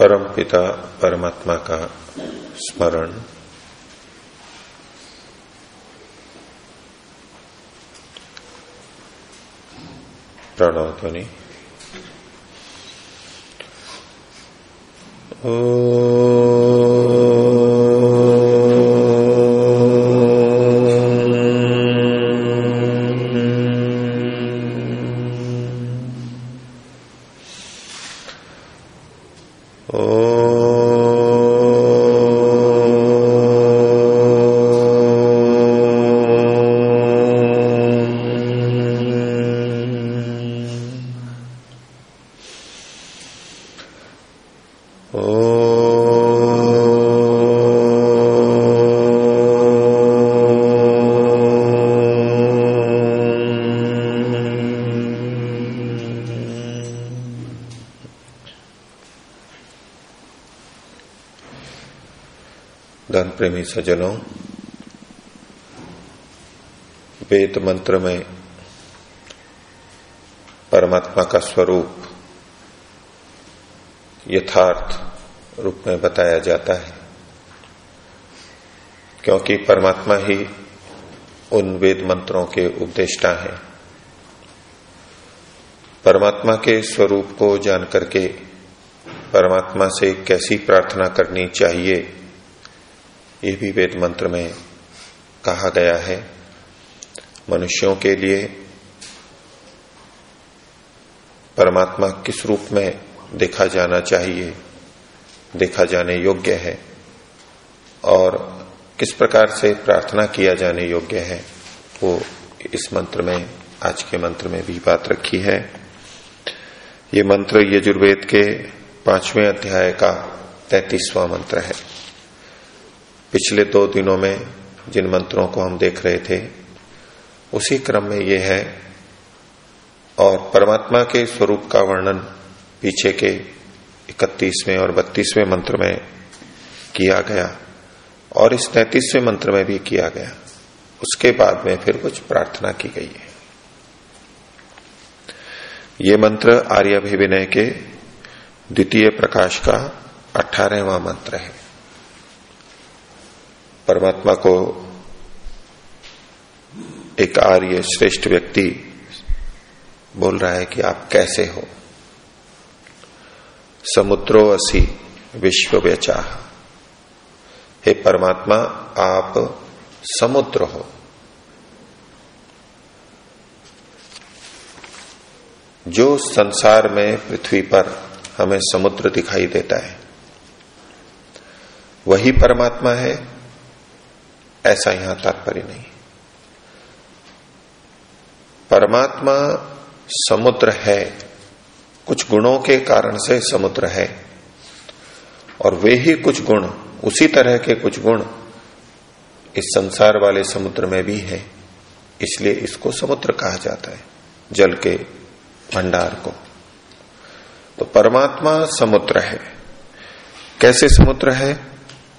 परम पिता परमात्मा का स्मरण। प्रणव ध्वनि। ओ प्रेमी सजनों वेद मंत्र में परमात्मा का स्वरूप यथार्थ रूप में बताया जाता है, क्योंकि परमात्मा ही उन वेद मंत्रों के उपदेष्टा हैं। परमात्मा के स्वरूप को जानकर के परमात्मा से कैसी प्रार्थना करनी चाहिए ये भी वेद मंत्र में कहा गया है। मनुष्यों के लिए परमात्मा किस रूप में देखा जाना चाहिए, देखा जाने योग्य है और किस प्रकार से प्रार्थना किया जाने योग्य है, वो इस मंत्र में, आज के मंत्र में भी बात रखी है। ये मंत्र यजुर्वेद के पाँचवें अध्याय का तैतीसवां मंत्र है। पिछले दो दिनों में जिन मंत्रों को हम देख रहे थे, उसी क्रम में ये है और परमात्मा के स्वरूप का वर्णन पीछे के इकतीसवें और बत्तीसवें मंत्र में किया गया और इस तैतीसवें मंत्र में भी किया गया। उसके बाद में फिर कुछ प्रार्थना की गई है। ये मंत्र आर्यभिविनय के द्वितीय प्रकाश का अठारहवां मंत्र है। परमात्मा को एक आर्य श्रेष्ठ व्यक्ति बोल रहा है कि आप कैसे हो? समुद्रो असी विश्व व्यचाह हे परमात्मा, आप समुद्र हो। जो संसार में पृथ्वी पर हमें समुद्र दिखाई देता है, वही परमात्मा है ऐसा यहाँ तात्पर्य नहीं। परमात्मा समुद्र है, कुछ गुणों के कारण से समुद्र है, और वे ही कुछ गुण, उसी तरह के कुछ गुण इस संसार वाले समुद्र में भी है, इसलिए इसको समुद्र कहा जाता है, जल के भंडार को। तो परमात्मा समुद्र है। कैसे समुद्र है?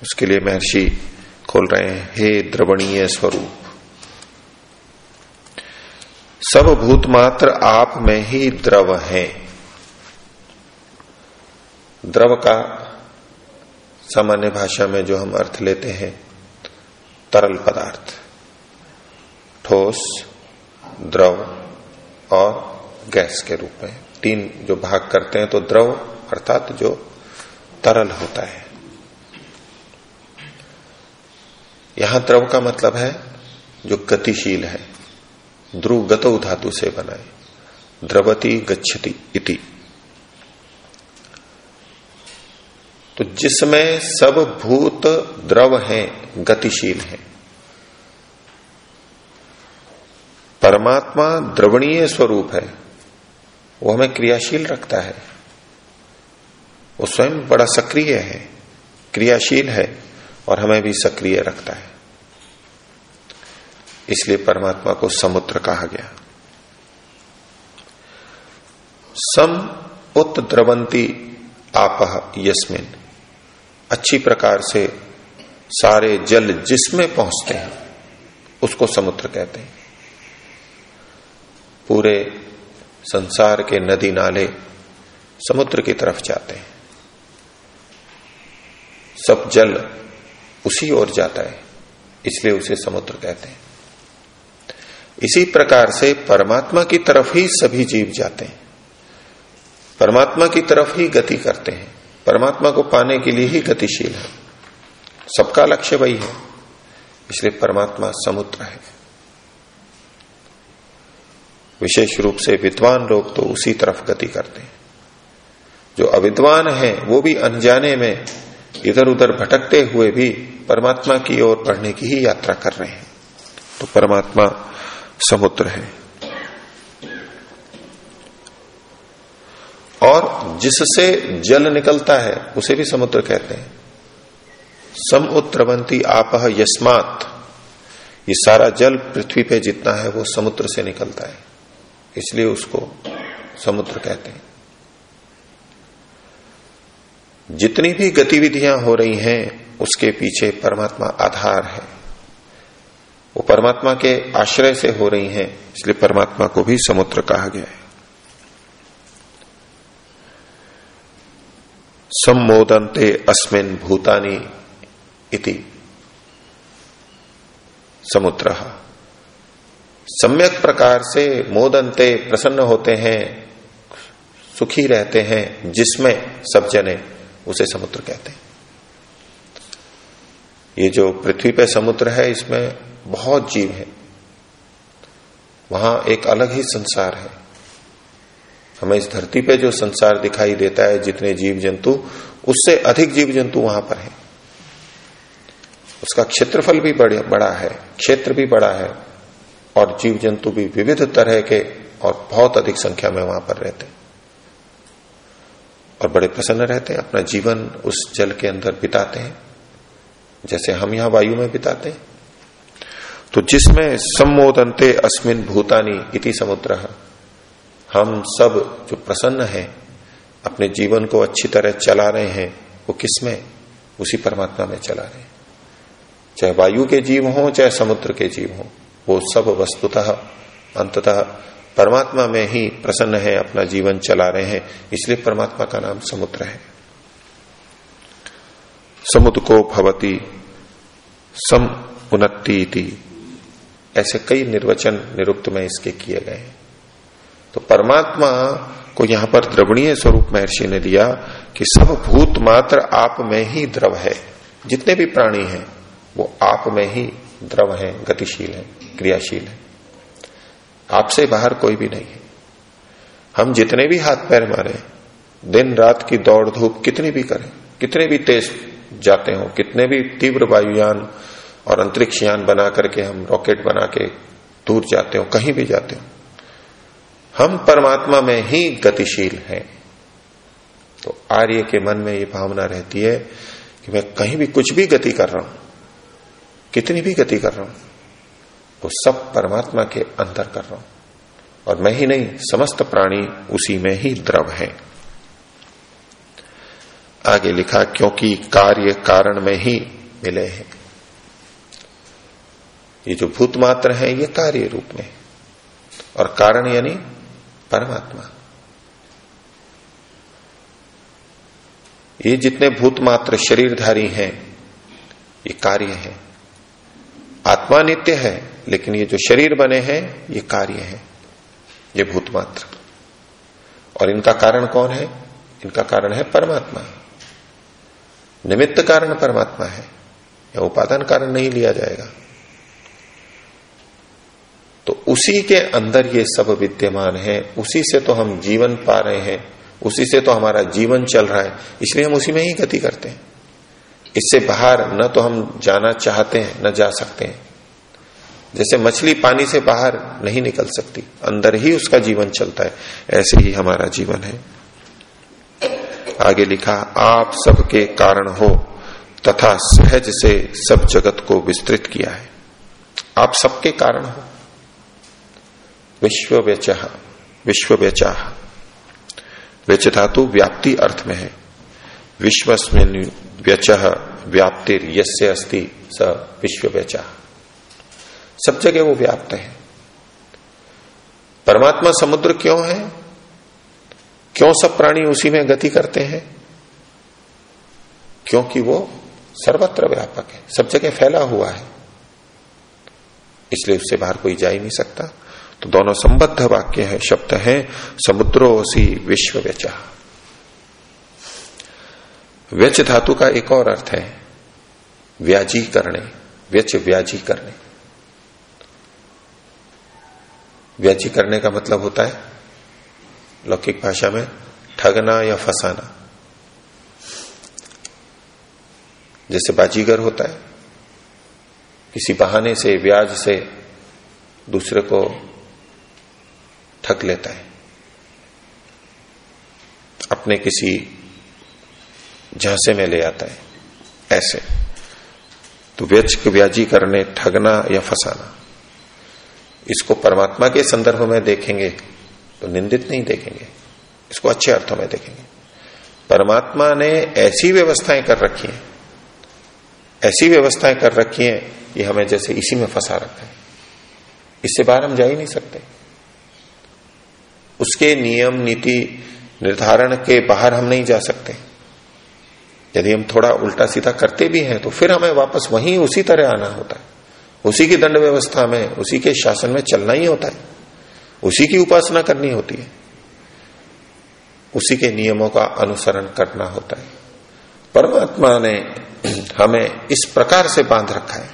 उसके लिए महर्षि खोल रहे हैं। हे द्रवणीय स्वरूप, सब भूत मात्र आप में ही द्रव है। द्रव का सामान्य भाषा में जो हम अर्थ लेते हैं, तरल पदार्थ, ठोस, द्रव और गैस के रूप में। तीन जो भाग करते हैं तो द्रव अर्थात जो तरल होता है। यहाँ द्रव का मतलब है जो गतिशील है ध्रुव गतो धातु से बनाए, द्रवती गच्छति इति। तो जिसमें सब भूत द्रव हैं, गतिशील हैं। परमात्मा द्रवणीय स्वरूप है, वो हमें क्रियाशील रखता है। वो स्वयं बड़ा सक्रिय है, क्रियाशील है। और हमें भी सक्रिय रखता है। इसलिए परमात्मा को समुद्र कहा गया। सम उत द्रवंती आप यस्मिन। अच्छी प्रकार से सारे जल जिसमें पहुँचते हैं, उसको समुद्र कहते हैं। पूरे संसार के नदी नाले समुद्र की तरफ़ जाते हैं। सब जल उसी ओर जाता है, इसलिए उसे समुद्र कहते हैं। इसी प्रकार से परमात्मा की तरफ़ ही सभी जीव जाते हैं। परमात्मा की तरफ़ ही गति करते हैं। परमात्मा को पाने के लिए ही गतिशील है। सबका लक्ष्य वही है, इसलिए परमात्मा समुद्र है। विशेष रूप से विद्वान लोग तो उसी तरफ़ गति करते हैं। जो अविद्वान है, वो भी अनजाने में इधर उधर भटकते हुए भी परमात्मा की ओर बढ़ने की ही यात्रा कर रहे हैं। तो परमात्मा समुद्र है। और जिससे जल निकलता है, उसे भी समुद्र कहते हैं। समुद्रवंती आप यस्मात। ये सारा जल पृथ्वी पे जितना है, वो समुद्र से निकलता है। इसलिए उसको समुद्र कहते हैं। जितनी भी गतिविधियाँ हो रही हैं, उसके पीछे परमात्मा आधार है। वो परमात्मा के आश्रय से हो रही हैं, इसलिए परमात्मा को भी समुद्र कहा गया है। सम्मोदंते अस्मिन भूतानी इति। समुद्र। सम्यक प्रकार से मोदंते प्रसन्न होते हैं, सुखी रहते हैं, जिसमें सब जने उसे समुद्र कहते हैं। ये जो पृथ्वी पे समुद्र है, इसमें बहुत जीव है। वहाँ एक अलग ही संसार है। हमें इस धरती पे जो संसार दिखाई देता है, जितने जीव जंतु उससे अधिक जीव जंतु वहाँ पर है। उसका क्षेत्रफल भी बड़ा है, क्षेत्र भी बड़ा है, और जीव जंतु भी विविध तरह के और बहुत अधिक संख्या में वहाँ पर रहते हैं। और बड़े प्रसन्न रहते हैं, अपना जीवन उस जल के अंदर बिताते हैं, जैसे हम यहाँ वायु में बिताते हैं। तो जिसमें सम्मोदनते अस्मिन भूतानी इति समुद्र, हम सब जो प्रसन्न हैं, अपने जीवन को अच्छी तरह चला रहे हैं, वो किसमें उसी परमात्मा में चला रहे हैं। चाहे वायु के जीव हों, चाहे समुद्र के जीव हों, वो सब वस्तुतः, अंततः परमात्मा में ही प्रसन्न है, अपना जीवन चला रहे हैं, इसलिए परमात्मा का नाम समुद्र है। समुद्र को भवती सम उन्नति ऐसे कई निर्वचन निरुक्त में इसके किए गए हैं। तो परमात्मा को यहाँ पर द्रवणीय स्वरूप महर्षि ने दिया कि सब भूत मात्र आप में ही द्रव है। जितने भी प्राणी हैं, वो आप में ही द्रव है, गतिशील है, क्रियाशील है। आपसे बाहर कोई भी नहीं है। हम जितने भी हाथ पैर मारे, दिन रात की दौड़ धूप कितनी भी करें, कितने भी तेज जाते हो, कितने भी तीव्र वायुयान और अंतरिक्ष यान बना करके हम रॉकेट बना के दूर जाते हो, कहीं भी जाते हो, हम परमात्मा में ही गतिशील हैं। तो आर्य के मन में ये भावना रहती है कि मैं कहीं भी कुछ भी गति कर रहा हूँ, कितनी भी गति कर रहा हूँ वो सब परमात्मा के अंदर कर रहा हूँ। और मैं ही नहीं, समस्त प्राणी उसी में ही द्रव है। आगे लिखा, क्योंकि कार्य कारण में ही मिले हैं। ये जो भूत मात्र है, ये कार्य रूप में। और कारण यानी परमात्मा। ये जितने भूत मात्र शरीरधारी हैं, ये कार्य है। आत्मा नित्य है, लेकिन ये जो शरीर बने हैं, ये कार्य है, ये भूत मात्र। और इनका कारण कौन है? इनका कारण है परमात्मा। निमित्त कारण परमात्मा है, या उपादान कारण नहीं लिया जाएगा। तो उसी के अंदर ये सब विद्यमान है, उसी से तो हम जीवन पा रहे हैं, उसी से तो हमारा जीवन चल रहा है, इसलिए हम उसी में ही गति करते हैं। इससे बाहर न तो हम जाना चाहते हैं, न जा सकते हैं। जैसे मछली पानी से बाहर नहीं निकल सकती, अंदर ही उसका जीवन चलता है, ऐसे ही हमारा जीवन है। आगे लिखा, आप सबके कारण हो, तथा सहज से सब जगत को विस्तृत किया है। आप सबके कारण हो। विश्व व्यचह विश्व व्यचाह व्यच धातु व्याप्ति अर्थ में है। विश्वस्मिन व्यचह व्याप्तिर, यस्य अस्ति स विश्व व्यचाह सब जगह वो व्याप्त है। परमात्मा समुद्र क्यों है? क्यों सब प्राणी उसी में गति करते हैं? क्योंकि वो सर्वत्र व्यापक है। सब जगह फैला हुआ है। इसलिए उससे बाहर कोई जा ही नहीं सकता। तो दोनों संबद्ध वाक्य है, शब्द है, समुद्रोसी विश्व व्यचा व्यच धातु का एक और अर्थ है व्याजी करने व्यच व्याजी करने व्याजी करने का मतलब होता है लौकिक भाषा में ठगना या फसाना। जैसे बाजीगर होता है, किसी बहाने से व्याज से दूसरे को ठग लेता है। अपने किसी झांसे में ले आता है, ऐसे। तो व्यच व्याजी करने, ठगना या फसाना। इसको परमात्मा के संदर्भ में देखेंगे तो निंदित नहीं देखेंगे। इसको अच्छे अर्थों में देखेंगे। परमात्मा ने ऐसी व्यवस्थाएँ कर रखी हैं। ऐसी व्यवस्थाएँ कर रखी हैं कि हमें जैसे इसी में फंसा रखा है। इससे बाहर हम जा ही नहीं सकते। उसके नियम, नीति, निर्धारण के बाहर हम नहीं जा सकते। यदि हम थोड़ा उल्टा सीधा करते भी हैं तो फिर हमें वापस वहीं उसी तरह आना होता है। उसी की दंड व्यवस्था में, उसी के शासन में चलना ही होता है। उसी की उपासना करनी होती है। उसी के नियमों का अनुसरण करना होता है। परमात्मा ने हमें इस प्रकार से बाँध रखा है।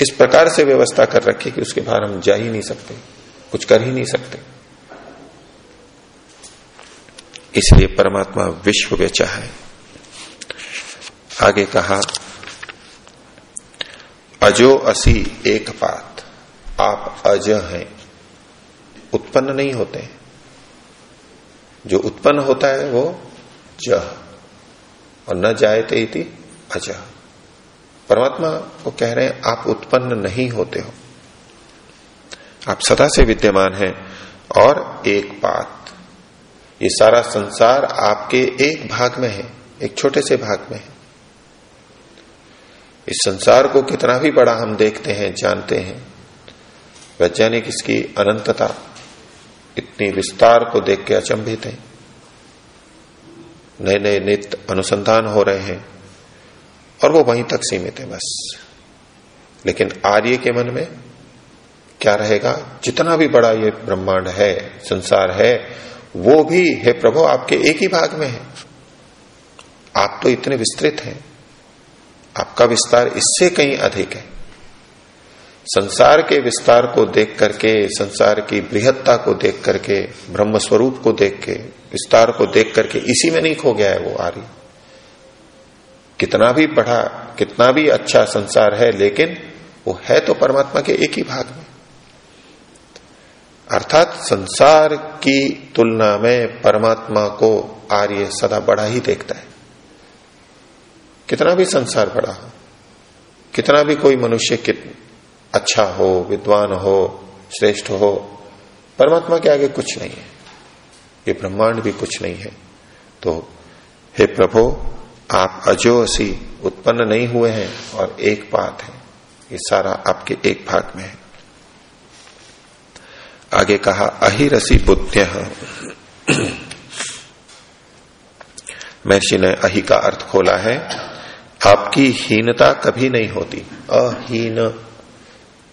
इस प्रकार से व्यवस्था कर रखी कि उसके बाहर हम जा ही नहीं सकते, कुछ कर ही नहीं सकते। इसलिए परमात्मा विश्व बेचा है। आगे कहा, अजो असी एक पात, आप अज हैं, उत्पन्न नहीं होते। जो उत्पन्न होता है वो जह और न जायते इति अजह परमात्मा को कह रहे हैं, आप उत्पन्न नहीं होते हो। आप सदा से विद्यमान हैं, और एक बात ये सारा संसार आपके एक भाग में है, एक छोटे से भाग में है। इस संसार को कितना भी बड़ा हम देखते हैं, जानते हैं, वैज्ञानिक इसकी अनंतता इतनी विस्तार को देख के अचंभित है। नए नए नित्य अनुसंधान हो रहे हैं और वो वहीं तक सीमित है बस। लेकिन आर्य के मन में क्या रहेगा? जितना भी बड़ा ये ब्रह्मांड है, संसार है, वो भी, है प्रभु, आपके एक ही भाग में है। आप तो इतने विस्तृत हैं। आपका विस्तार इससे कहीं अधिक है। संसार के विस्तार को देख करके, संसार की बृहत्ता को देख करके ब्रह्म स्वरूप को देख के, विस्तार को देख करके इसी में नहीं खो गया है वो आर्य। कितना भी पढ़ा, कितना भी अच्छा संसार है, लेकिन वो है तो परमात्मा के एक ही भाग में। अर्थात संसार की तुलना में परमात्मा को आर्य सदा बड़ा ही देखता है। कितना भी संसार बड़ा हो, कितना भी कोई मनुष्य अच्छा हो, विद्वान हो, श्रेष्ठ हो, परमात्मा के आगे कुछ नहीं है। ये ब्रह्मांड भी कुछ नहीं है। तो हे प्रभु, आप अजोसी उत्पन्न नहीं हुए हैं और एक बात है। ये सारा आपके एक भाग में है। आगे कहा, अहिरसी बुद्ध महर्षि ने अहि का अर्थ खोला है। आपकी हीनता कभी नहीं होती। अहीन।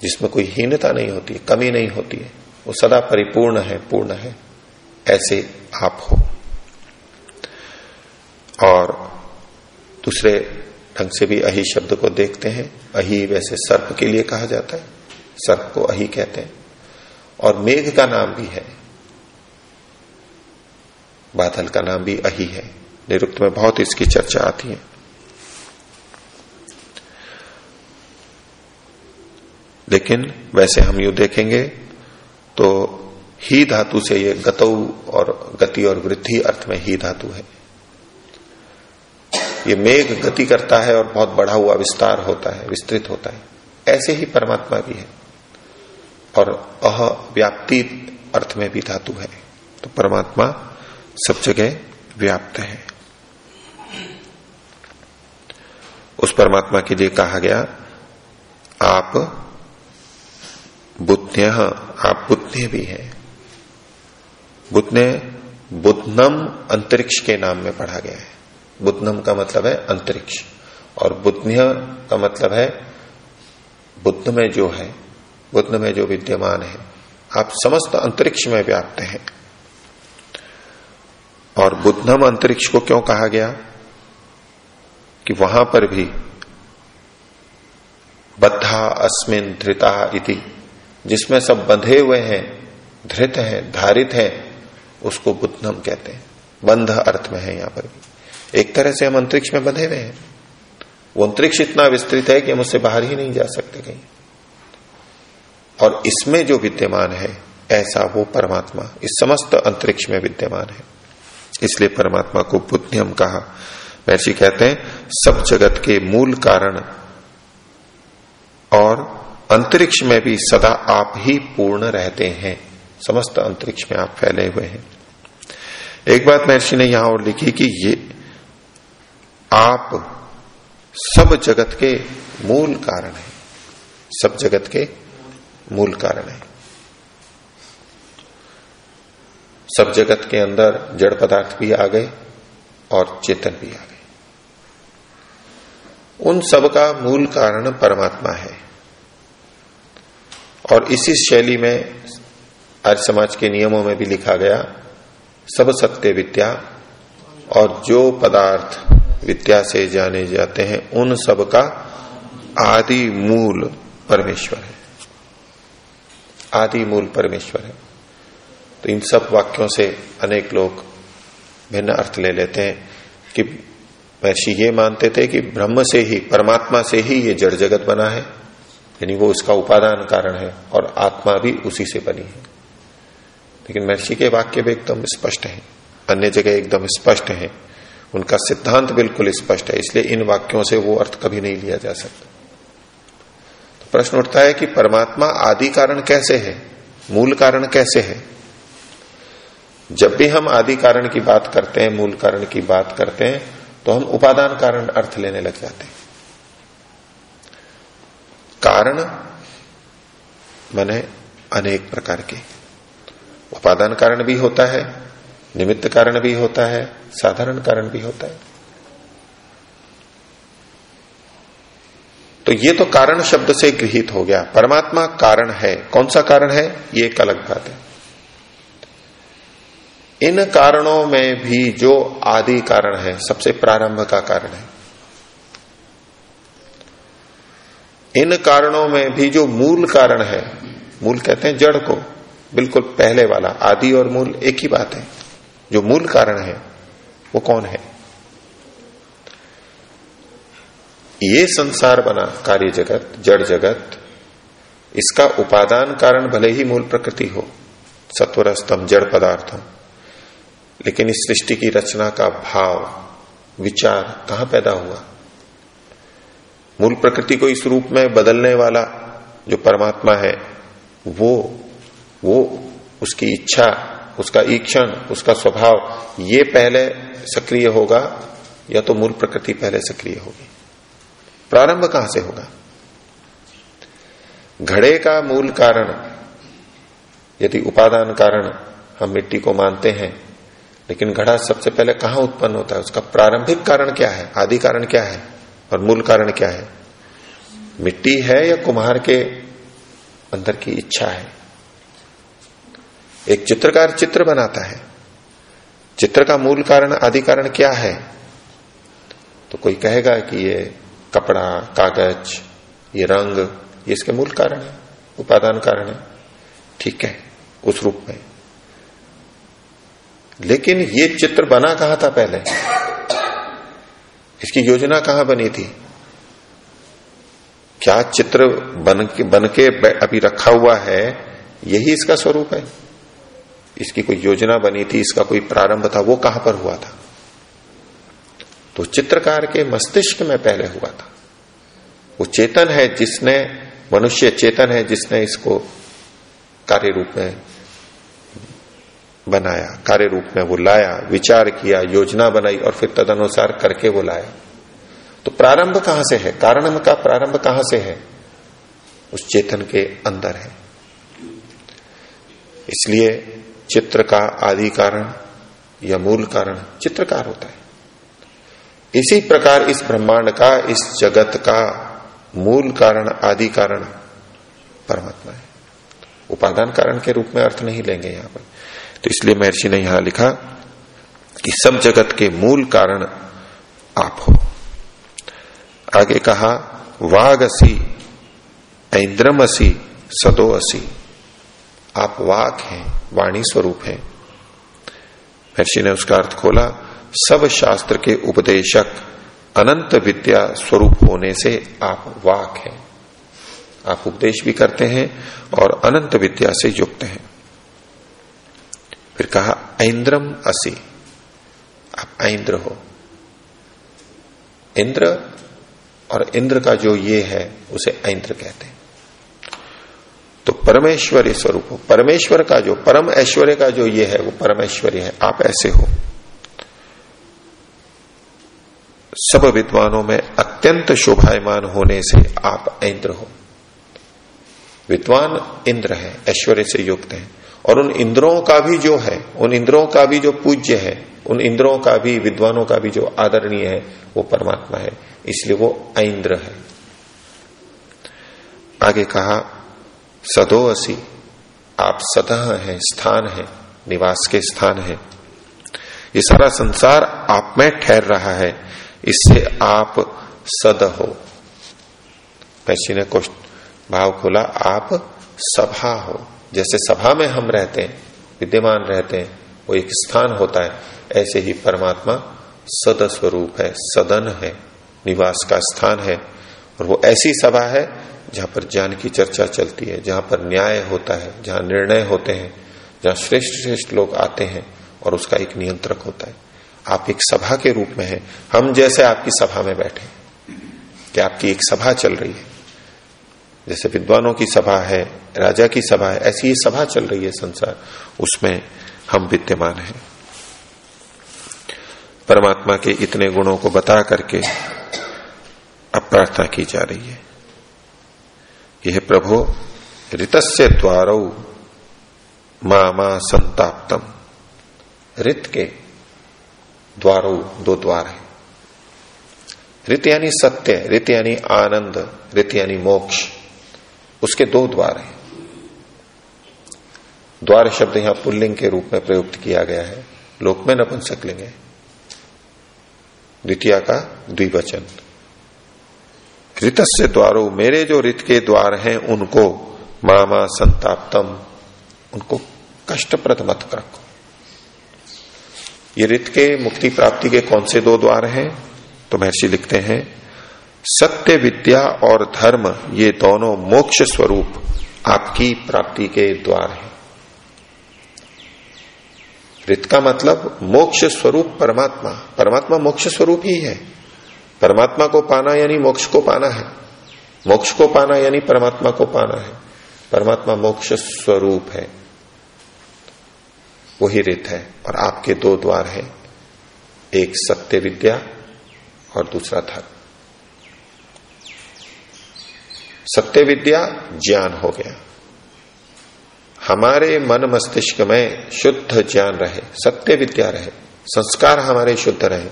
जिसमें कोई हीनता नहीं होती, कमी नहीं होती है। वो सदा परिपूर्ण है, पूर्ण है। ऐसे आप हो। और दूसरे ढंग से भी अही शब्द को देखते हैं। अही वैसे सर्प के लिए कहा जाता है। सर्प को अही कहते हैं। और मेघ का नाम भी है। बादल का नाम भी अही है। निरुक्त में बहुत इसकी चर्चा आती है। लेकिन वैसे हम यू देखेंगे तो ही धातु से ये गतौ और गति और वृद्धि अर्थ में ही धातु है। ये मेघ गति करता है और बहुत बढ़ा हुआ विस्तार होता है, विस्तृत होता है। ऐसे ही परमात्मा भी है। और अह व्याप्ति अर्थ में भी धातु है। तो परमात्मा सब जगह व्याप्त है। उस परमात्मा के लिए कहा गया, आप बुद्ध आप बुद्ध भी हैं। बुद्ध बुद्धनम अंतरिक्ष के नाम में पढ़ा गया है। बुद्धनम का मतलब है अंतरिक्ष। और बुद्ध का मतलब है बुद्ध में जो है, बुद्ध में जो विद्यमान है। आप समस्त अंतरिक्ष में व्याप्त हैं। और बुद्धम अंतरिक्ष को क्यों कहा गया? कि वहाँ पर भी बद्धा अस्मिन धृता इति जिसमें सब बंधे हुए हैं, धृत हैं, धारित हैं, उसको बुद्धम कहते हैं। बंध अर्थ में है यहाँ पर भी। एक तरह से हम अंतरिक्ष में बंधे हुए हैं। वो अंतरिक्ष इतना विस्तृत है कि हम उससे बाहर ही नहीं जा सकते कहीं। और इसमें जो विद्यमान है, ऐसा वो परमात्मा, इस समस्त अंतरिक्ष में विद्यमान है। इसलिए परमात्मा को बुद्धियम कहा। महर्षि कहते हैं, सब जगत के मूल कारण और अंतरिक्ष में भी सदा आप ही पूर्ण रहते हैं। समस्त अंतरिक्ष में आप फैले हुए हैं। एक बात महर्षि ने यहाँ और लिखी कि ये आप सब जगत के मूल कारण है। सब जगत के मूल कारण है। सब जगत के अंदर जड़ पदार्थ भी आ गए और चेतन भी आ गए। उन सब का मूल कारण परमात्मा है। और इसी शैली में आर्य समाज के नियमों में भी लिखा गया सब सत्य विद्या और जो पदार्थ विद्या से जाने जाते हैं, उन सब का आदि मूल परमेश्वर है। आदि मूल परमेश्वर है। तो इन सब वाक्यों से अनेक लोग भिन्न अर्थ ले लेते हैं कि महर्षि ये मानते थे कि ब्रह्म से ही, परमात्मा से ही ये जड़ जगत बना है। यानी वो उसका उपादान कारण है और आत्मा भी उसी से बनी है। लेकिन महर्षि के वाक्य भी एकदम स्पष्ट है। अन्य जगह एकदम स्पष्ट है। उनका सिद्धांत बिल्कुल स्पष्ट है, इसलिए इन वाक्यों से वो अर्थ कभी नहीं लिया जा सकता। तो प्रश्न उठता है कि परमात्मा आदि कारण कैसे है? मूल कारण कैसे है? जब भी हम आदि कारण की बात करते हैं, मूल कारण की बात करते हैं तो हम उपादान कारण अर्थ लेने लग जाते हैं। कारण माने अनेक प्रकार के। उपादान कारण भी होता है, निमित्त कारण भी होता है, साधारण कारण भी होता है। तो ये तो कारण शब्द से गृहित हो गया। परमात्मा कारण है। कौन सा कारण है? ये एक अलग बात है। इन कारणों में भी जो आदि कारण है, सबसे प्रारंभ का कारण है। इन कारणों में भी जो मूल कारण है, मूल कहते हैं जड़ को, बिल्कुल पहले वाला, आदि और मूल एक ही बात है। जो मूल कारण है, वो कौन है? ये संसार बना, कार्य जगत, जड़ जगत, इसका उपादान कारण भले ही मूल प्रकृति हो सत्वर स्तंभ जड़ पदार्थ लेकिन इस सृष्टि की रचना का भाव, विचार कहाँ पैदा हुआ? मूल प्रकृति को इस रूप में बदलने वाला जो परमात्मा है, वो वो उसकी इच्छा, उसका ईक्षण, उसका स्वभाव, ये पहले सक्रिय होगा, या तो मूल प्रकृति पहले सक्रिय होगी। प्रारंभ कहाँ से होगा? घड़े का मूल कारण, यदि उपादान कारण हम मिट्टी को मानते हैं, लेकिन घड़ा सबसे पहले कहाँ उत्पन्न होता है? उसका प्रारंभिक कारण क्या है? आदि कारण क्या है? और मूल कारण क्या है? मिट्टी है या कुम्हार के अंदर की इच्छा है? एक चित्रकार चित्र बनाता है। चित्र का मूल कारण, आदि कारण क्या है? तो कोई कहेगा कि ये कपड़ा, कागज़, ये रंग, ये इसके मूल कारण है, उपादान कारण है। ठीक है, उस रूप में। लेकिन ये चित्र बना कहा था पहले? इसकी योजना कहाँ बनी थी? क्या चित्र बन के बन के अभी रखा हुआ है? यही इसका स्वरूप है। इसकी कोई योजना बनी थी, इसका कोई प्रारंभ था, वो कहाँ पर हुआ था? तो चित्रकार के मस्तिष्क में पहले हुआ था। वो चेतन है जिसने, मनुष्य चेतन है जिसने इसको कार्य रूप में बनाया, कार्य रूप में वो लाया, विचार किया, योजना बनाई और फिर तदनुसार करके वो लाया। तो प्रारंभ कहाँ से है? कारण का प्रारंभ कहाँ से है? उस चेतन के अंदर है। इसलिए चित्र का आदि कारण या मूल कारण चित्रकार होता है। इसी प्रकार इस ब्रह्मांड का, इस जगत का मूल कारण, आदि कारण परमात्मा है। उपादान कारण के रूप में अर्थ नहीं लेंगे यहाँ पर। तो इसलिए महर्षि ने यहाँ लिखा कि सब जगत के मूल कारण आप हो। आगे कहा वाग असी ऐन्द्रम असी सदो असी आप वाक हैं, वाणी स्वरूप हैं। महर्षि ने उसका अर्थ खोला, सब शास्त्र के उपदेशक अनंत विद्या स्वरूप होने से आप वाक हैं। आप उपदेश भी करते हैं और अनंत विद्या से युक्त हैं। फिर कहा, ऐन्द्रम असी। आप ऐन्द्र हो। इंद्र और इंद्र का जो ये है, उसे ऐन्द्र कहते हैं। तो परमेश्वरी स्वरूप हो। परमेश्वर का जो, परम ऐश्वर्य का जो ये है, वो परमेश्वरी है। आप ऐसे हो। सब विद्वानों में अत्यंत शोभायमान होने से आप इंद्र हो। विद्वान इंद्र है, ऐश्वर्य से युक्त है। और उन इंद्रों का भी जो है, उन इंद्रों का भी जो पूज्य है, उन इंद्रों का भी, विद्वानों का भी जो आदरणीय है, वो परमात्मा है, इसलिए वो ऐन्द्र है। आगे कहा, सदो असी, आप सतह हैं, स्थान है, निवास के स्थान है। ये सारा संसार आप में ठहर रहा है, इससे आप सद हो। पैसी ने भाव खोला, आप सभा हो। जैसे सभा में हम रहते हैं, विद्यमान रहते हैं, वो एक स्थान होता है, ऐसे ही परमात्मा सद स्वरूप है, सदन है, निवास का स्थान है। और वो ऐसी सभा है जहाँ पर ज्ञान की चर्चा चलती है, जहाँ पर न्याय होता है, जहाँ निर्णय होते हैं, जहाँ श्रेष्ठ श्रेष्ठ लोग आते हैं और उसका एक नियंत्रक होता है। आप एक सभा के रूप में हैं। हम जैसे आपकी सभा में बैठे कि आपकी एक सभा चल रही है। जैसे विद्वानों की सभा है, राजा की सभा है, ऐसी ही सभा चल रही है संसार, उसमें हम विद्यमान हैं। परमात्मा के इतने गुणों को बता करके अब प्रार्थना की जा रही है। यह प्रभु, ऋतस्य द्वारो मामा संताप्तम। रित के द्वारो दो द्वार है। रित यानी सत्य रित यानी आनंद रित यानी मोक्ष। उसके दो द्वार हैं। द्वार शब्द यहाँ पुल्लिंग के रूप में प्रयुक्त किया गया है। लोक में नपुंसक लिंग। है द्वितीय का द्विवचन। ऋत से द्वारो, मेरे जो रित के द्वार हैं, उनको मामा संताप्तम। उनको कष्टप्रद मत रखो। ये रित के मुक्ति प्राप्ति के कौन से दो द्वार हैं? तो महर्षि लिखते हैं सत्य विद्या और धर्म ये दोनों मोक्ष स्वरूप आपकी प्राप्ति के द्वार हैं। रित का मतलब मोक्ष स्वरूप परमात्मा। परमात्मा मोक्ष स्वरूप ही है। परमात्मा को पाना यानी मोक्ष को पाना है। मोक्ष को पाना यानी परमात्मा को पाना है। परमात्मा मोक्ष स्वरूप है। वही रित है और आपके दो द्वार हैं। एक सत्य विद्या और दूसरा धर्म। सत्य विद्या ज्ञान हो गया। हमारे मन मस्तिष्क में शुद्ध ज्ञान रहे सत्य विद्या रहे, संस्कार हमारे शुद्ध रहे,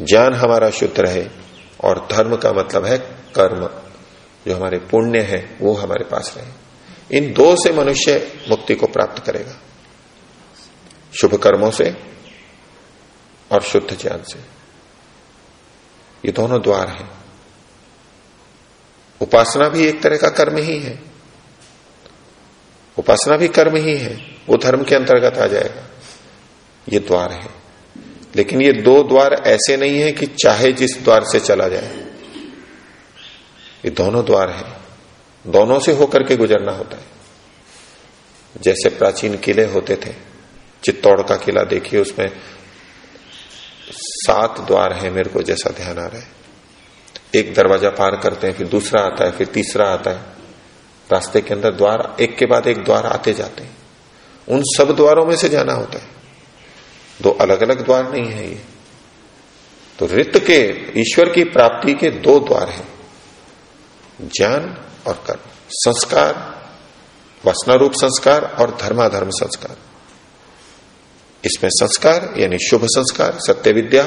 ज्ञान हमारा शुद्ध रहे, और धर्म का मतलब है कर्म। जो हमारे पुण्य है, वो हमारे पास रहे। इन दो से मनुष्य मुक्ति को प्राप्त करेगा। शुभ कर्मों से और शुद्ध ज्ञान से। ये दोनों द्वार हैं। उपासना भी एक तरह का कर्म ही है। उपासना भी कर्म ही है। वो धर्म के अंतर्गत आ जाएगा। ये द्वार है। लेकिन ये दो द्वार ऐसे नहीं है कि चाहे जिस द्वार से चला जाए। ये दोनों द्वार है। दोनों से होकर के गुजरना होता है। जैसे प्राचीन किले होते थे। चित्तौड़ का किला देखिए, उसमें सात द्वार है मेरे को जैसा ध्यान आ रहा है। एक दरवाज़ा पार करते हैं, फिर दूसरा आता है, फिर तीसरा आता है। रास्ते के अंदर द्वार, एक के बाद एक द्वार आते जाते हैं। उन सब द्वारों में से जाना होता है। दो अलग अलग द्वार नहीं है ये। तो रित के, ईश्वर की प्राप्ति के दो द्वार हैं। ज्ञान और कर्म। संस्कार, वसना रूप संस्कार और धर्माधर्म संस्कार। इसमें संस्कार, यानी शुभ संस्कार, सत्य विद्या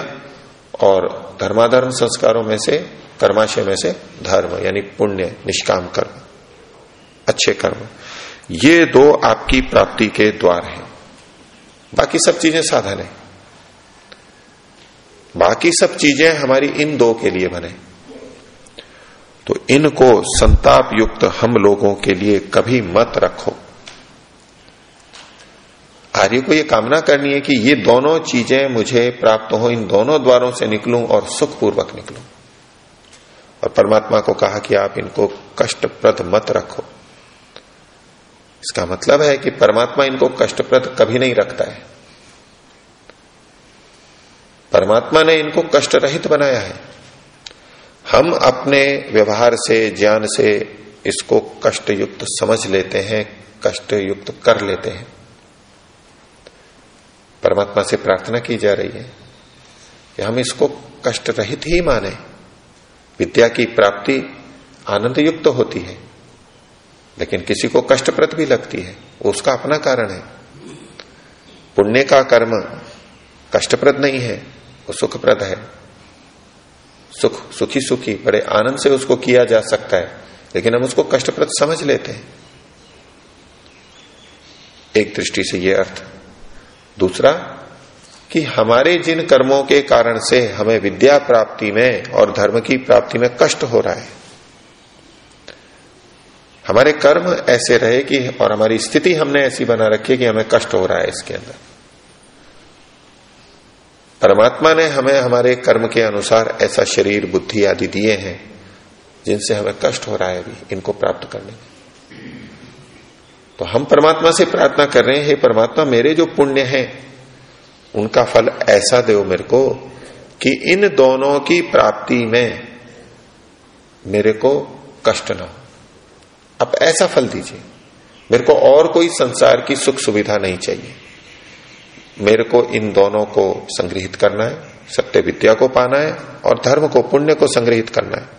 और धर्माधर्म संस्कारों में से, कर्माशय में से धर्म, यानी पुण्य, निष्काम कर्म, अच्छे कर्म। ये दो आपकी प्राप्ति के द्वार हैं। बाकी सब चीज़ें साधन है। बाकी सब चीज़ें हमारी इन दो के लिए बने। तो इनको संताप युक्त हम लोगों के लिए कभी मत रखो। आर्य को यह कामना करनी है कि ये दोनों चीज़ें मुझे प्राप्त हो, इन दोनों द्वारों से निकलूं और सुखपूर्वक निकलूं। और परमात्मा को कहा कि आप इनको कष्टप्रद मत रखो। इसका मतलब है कि परमात्मा इनको कष्टप्रद कभी नहीं रखता है। परमात्मा ने इनको कष्ट रहित बनाया है। हम अपने व्यवहार से, ज्ञान से इसको कष्ट युक्त समझ लेते हैं कष्ट युक्त कर लेते हैं। परमात्मा से प्रार्थना की जा रही है कि हम इसको कष्ट रहित ही माने। विद्या की प्राप्ति आनंद युक्त तो होती है, लेकिन किसी को कष्टप्रद भी लगती है उसका अपना कारण है। पुण्य का कर्म कष्टप्रद नहीं है, वो सुखप्रद है। सुख, सुखी सुखी, बड़े आनंद से उसको किया जा सकता है, लेकिन हम उसको कष्टप्रद समझ लेते हैं। एक दृष्टि से यह अर्थ दूसरा, कि हमारे जिन कर्मों के कारण से हमें विद्या प्राप्ति में और धर्म की प्राप्ति में कष्ट हो रहा है, हमारे कर्म ऐसे रहे कि, और हमारी स्थिति हमने ऐसी बना रखी है कि हमें कष्ट हो रहा है इसके अंदर। परमात्मा ने हमें हमारे कर्म के अनुसार ऐसा शरीर, बुद्धि आदि दिए हैं, जिनसे हमें कष्ट हो रहा है अभी इनको प्राप्त करने में तो हम परमात्मा से प्रार्थना कर रहे हैं, हे परमात्मा, मेरे जो पुण्य हैं, उनका फल ऐसा दो मेरे को कि इन दोनों की प्राप्ति में मेरे को कष्ट ना हो। अब ऐसा फल दीजिए। मेरे को और कोई संसार की सुख सुविधा नहीं चाहिए। मेरे को इन दोनों को संग्रहित करना है, सत्य विद्या को पाना है और धर्म को, पुण्य को संग्रहित करना है।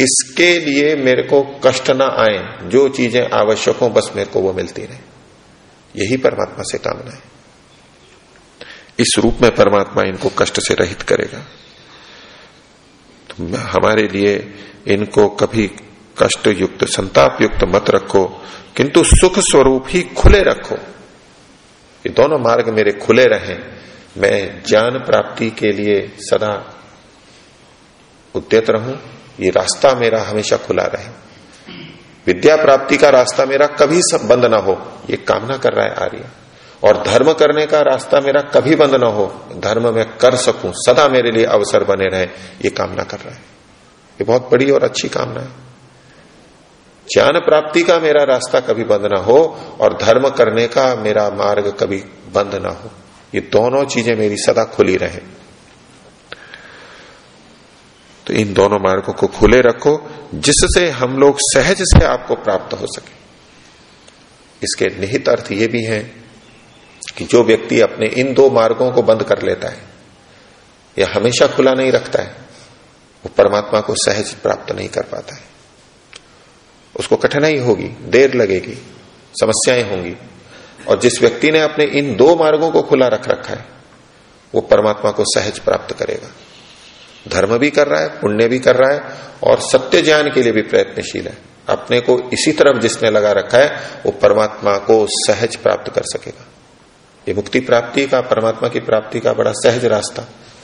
इसके लिए मेरे को कष्ट ना आए। जो चीज़ें आवश्यक हो, बस मेरे को वो मिलती रहे। यही परमात्मा से कामना है। इस रूप में परमात्मा इनको कष्ट से रहित करेगा। तो हमारे लिए इनको कभी कष्ट युक्त संताप युक्त मत रखो, किंतु सुख स्वरूप ही खुले रखो। ये दोनों मार्ग मेरे खुले रहें। मैं ज्ञान प्राप्ति के लिए सदा उद्यत रहूँ। ये रास्ता मेरा हमेशा खुला रहे। विद्या प्राप्ति का रास्ता मेरा कभी सब बंद ना हो, ये कामना कर रहा है आर्य। और धर्म करने का रास्ता मेरा कभी बंद ना हो, धर्म में कर सकूँ, सदा मेरे लिए अवसर बने रहे, ये कामना कर रहा है। ये बहुत बड़ी और अच्छी कामना है। ज्ञान प्राप्ति का मेरा रास्ता कभी बंद ना हो और धर्म करने का मेरा मार्ग कभी बंद ना हो, ये दोनों चीज़ें मेरी सदा खुली रहे। तो इन दोनों मार्गों को खुले रखो, जिससे हम लोग सहज से आपको प्राप्त हो सके। इसके निहित अर्थ ये भी है कि जो व्यक्ति अपने इन दो मार्गों को बंद कर लेता है, या हमेशा खुला नहीं रखता है, वो परमात्मा को सहज प्राप्त नहीं कर पाता है। उसको कठिनाई होगी, देर लगेगी, समस्याएँ होंगी, और जिस व्यक्ति ने अपने इन दो मार्गों को खुला रख रखा है, वो परमात्मा को सहज प्राप्त करेगा। धर्म भी कर रहा है, पुण्य भी कर रहा है, और सत्य ज्ञान के लिए भी प्रयत्नशील है। अपने को इसी तरफ़ जिसने लगा रखा है, वो परमात्मा को सहज प्राप्त कर सकेगा। ये मुक्ति प्राप्ति का, परमात्मा की प्राप्ति का बड़ा सहज रास्ता।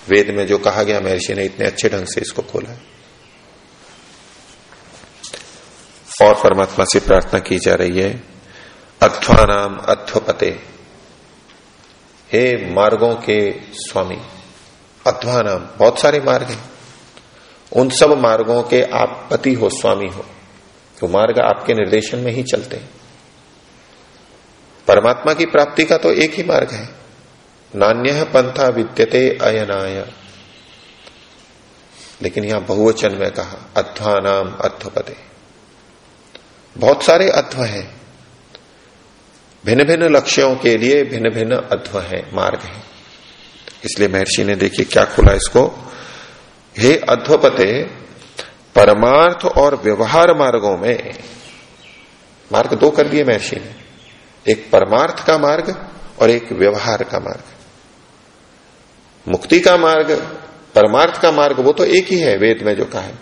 वेद में जो कहा गया, महर्षि ने इतने अच्छे ढंग से इसको खोला है। और परमात्मा से प्रार्थना की जा रही है, अध्वानाम अध्वपते। हे मार्गों के स्वामी अध्वानाम बहुत सारे मार्ग हैं। उन सब मार्गों के आप पति हो, स्वामी हो। तो मार्ग आपके निर्देशन में ही चलते हैं। परमात्मा की प्राप्ति का तो एक ही मार्ग है। नान्य पंथा विद्यते अयनाय। लेकिन यहाँ बहुवचन में कहा, अध्वानाम अध्वपते। बहुत सारे अध्व हैं। भिन्न भिन्न लक्ष्यों के लिए भिन्न भिन्न अध्व है, मार्ग है। इसलिए महर्षि ने देखिए क्या खोला इसको। हे अध्वपते, परमार्थ और व्यवहार मार्गों में, मार्ग दो कर दिए महर्षि ने। एक परमार्थ का मार्ग और एक व्यवहार का मार्ग। मुक्ति का मार्ग, परमार्थ का मार्ग, वो तो एक ही है वेद में जो कहा है।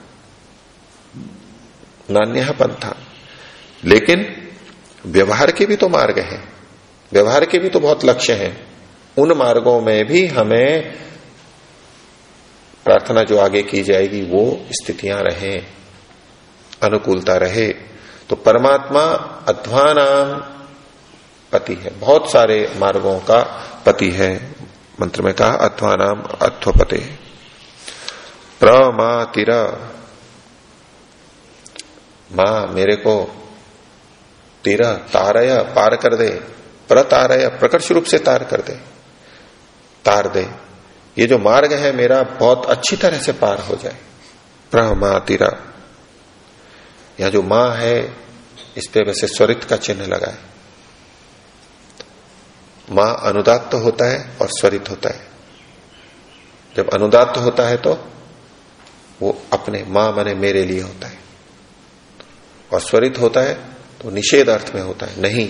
नान्य पंथा लेकिन व्यवहार के भी तो मार्ग हैं। व्यवहार के भी तो बहुत लक्ष्य हैं। उन मार्गों में भी हमें प्रार्थना जो आगे की जाएगी, वो स्थितियाँ रहे, अनुकूलता रहे। तो परमात्मा अध्वानाम पति है। बहुत सारे मार्गों का पति है। मंत्र में कहा, अध्वानाम अध्वपते। तिरा माँ, मेरे को तेरा तारय पार कर दे। प्रतारय प्रकट रूप से तार कर दे। तार दे। ये जो मार्ग है मेरा, बहुत अच्छी तरह से पार हो जाए। प्रमा तिरा। यहाँ जो माँ है, इस पे वैसे स्वरित का चिन्ह लगा है माँ अनुदात तो होता है और स्वरित होता है। जब अनुदात तो होता है तो वो अपने माँ मने मेरे लिए होता है। और स्वरित होता है तो निषेध अर्थ में होता है। नहीं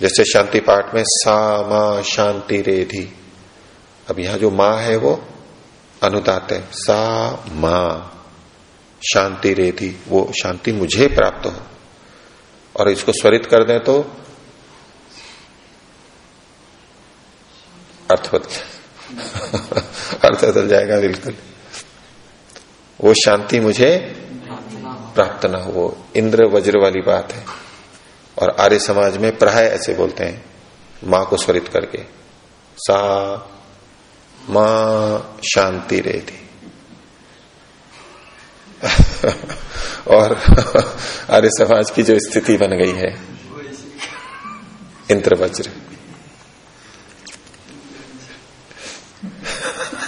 जैसे शांति पाठ में सा माँ शांति रेधि। अब यहाँ जो माँ है वो अनुदात है। सा माँ शांति रेधि। वो शांति मुझे प्राप्त हो। और इसको स्वरित कर दें तो अर्थ बदल अर्थ बदल जाएगा बिल्कुल। वो शांति मुझे प्राप्त ना हो। इंद्र वज्र वाली बात है। और आर्य समाज में प्राय ऐसे बोलते हैं, माँ को स्वरित करके, सा माँ शांति रेती। और आर्य समाज की जो स्थिति बन गई है इंद्र वज्र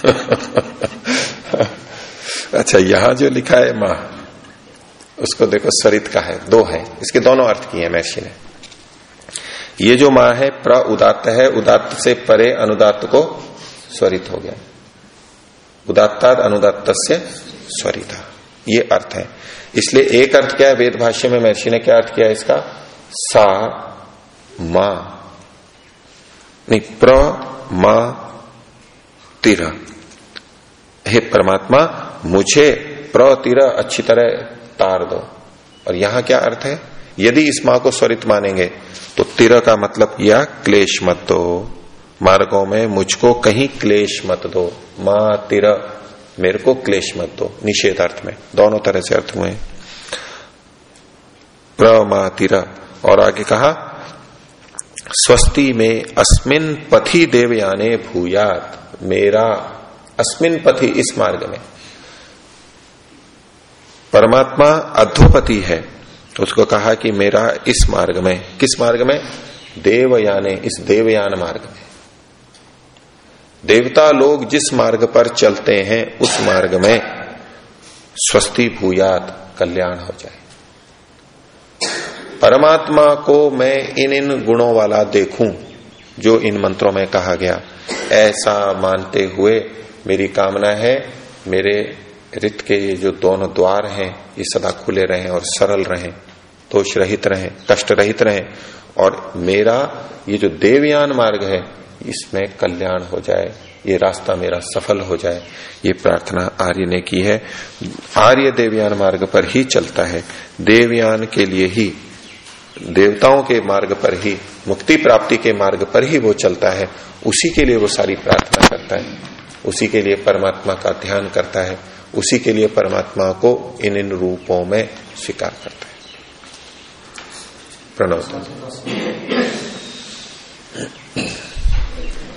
अच्छा यहाँ जो लिखा है माँ उसको देखो, सरित का है, दो है। इसके दोनों अर्थ किए हैं महर्षि ने। ये जो माँ है प्र उदात्त है, उदात्त से परे अनुदात्त को स्वरित हो गया। उदात्ताद अनुदात्त से स्वरिता। ये अर्थ है। इसलिए एक अर्थ क्या है, वेद भाष्य में महर्षि ने क्या अर्थ किया इसका? सा, मा। नहीं, प्र, मा, तिर। हे परमात्मा, मुझे प्र, तिर अच्छी तरह तार दो। और यहाँ क्या अर्थ है? यदि इस माँ को स्वरित मानेंगे तो तिर का मतलब या क्लेश मत दो। मार्गों में मुझको कहीं क्लेश मत दो। माँ, तिर, मेरे को क्लेश मत दो। निषेध अर्थ में। दोनों तरह से अर्थ हुए। प्रमातिरा और आगे कहा, स्वस्ति में अस्मिन पथि देवयाने भूयात। मेरा, अस्मिन पथि इस मार्ग में। परमात्मा अध्वपति है। उसको कहा कि मेरा इस मार्ग में, किस मार्ग में? देवयाने, इस देवयान मार्ग में। देवता लोग जिस मार्ग पर चलते हैं, उस मार्ग में स्वस्ति भूयात कल्याण हो जाए। परमात्मा को मैं इन इन गुणों वाला देखूँ, जो इन मंत्रों में कहा गया, ऐसा मानते हुए मेरी कामना है, मेरे रित के ये जो दोनों द्वार हैं, ये सदा खुले रहें और सरल रहें दोष रहित रहें कष्ट रहित रहें। और मेरा ये जो देवयान मार्ग है, इसमें कल्याण हो जाए, ये रास्ता मेरा सफल हो जाए, ये प्रार्थना आर्य ने की है। आर्य देवयान मार्ग पर ही चलता है। देवयान के लिए ही, देवताओं के मार्ग पर ही, मुक्ति प्राप्ति के मार्ग पर ही वो चलता है। उसी के लिए वो सारी प्रार्थना करता है। उसी के लिए परमात्मा का ध्यान करता है। उसी के लिए परमात्मा को इन इन रूपों में स्वीकार करता है। प्रणव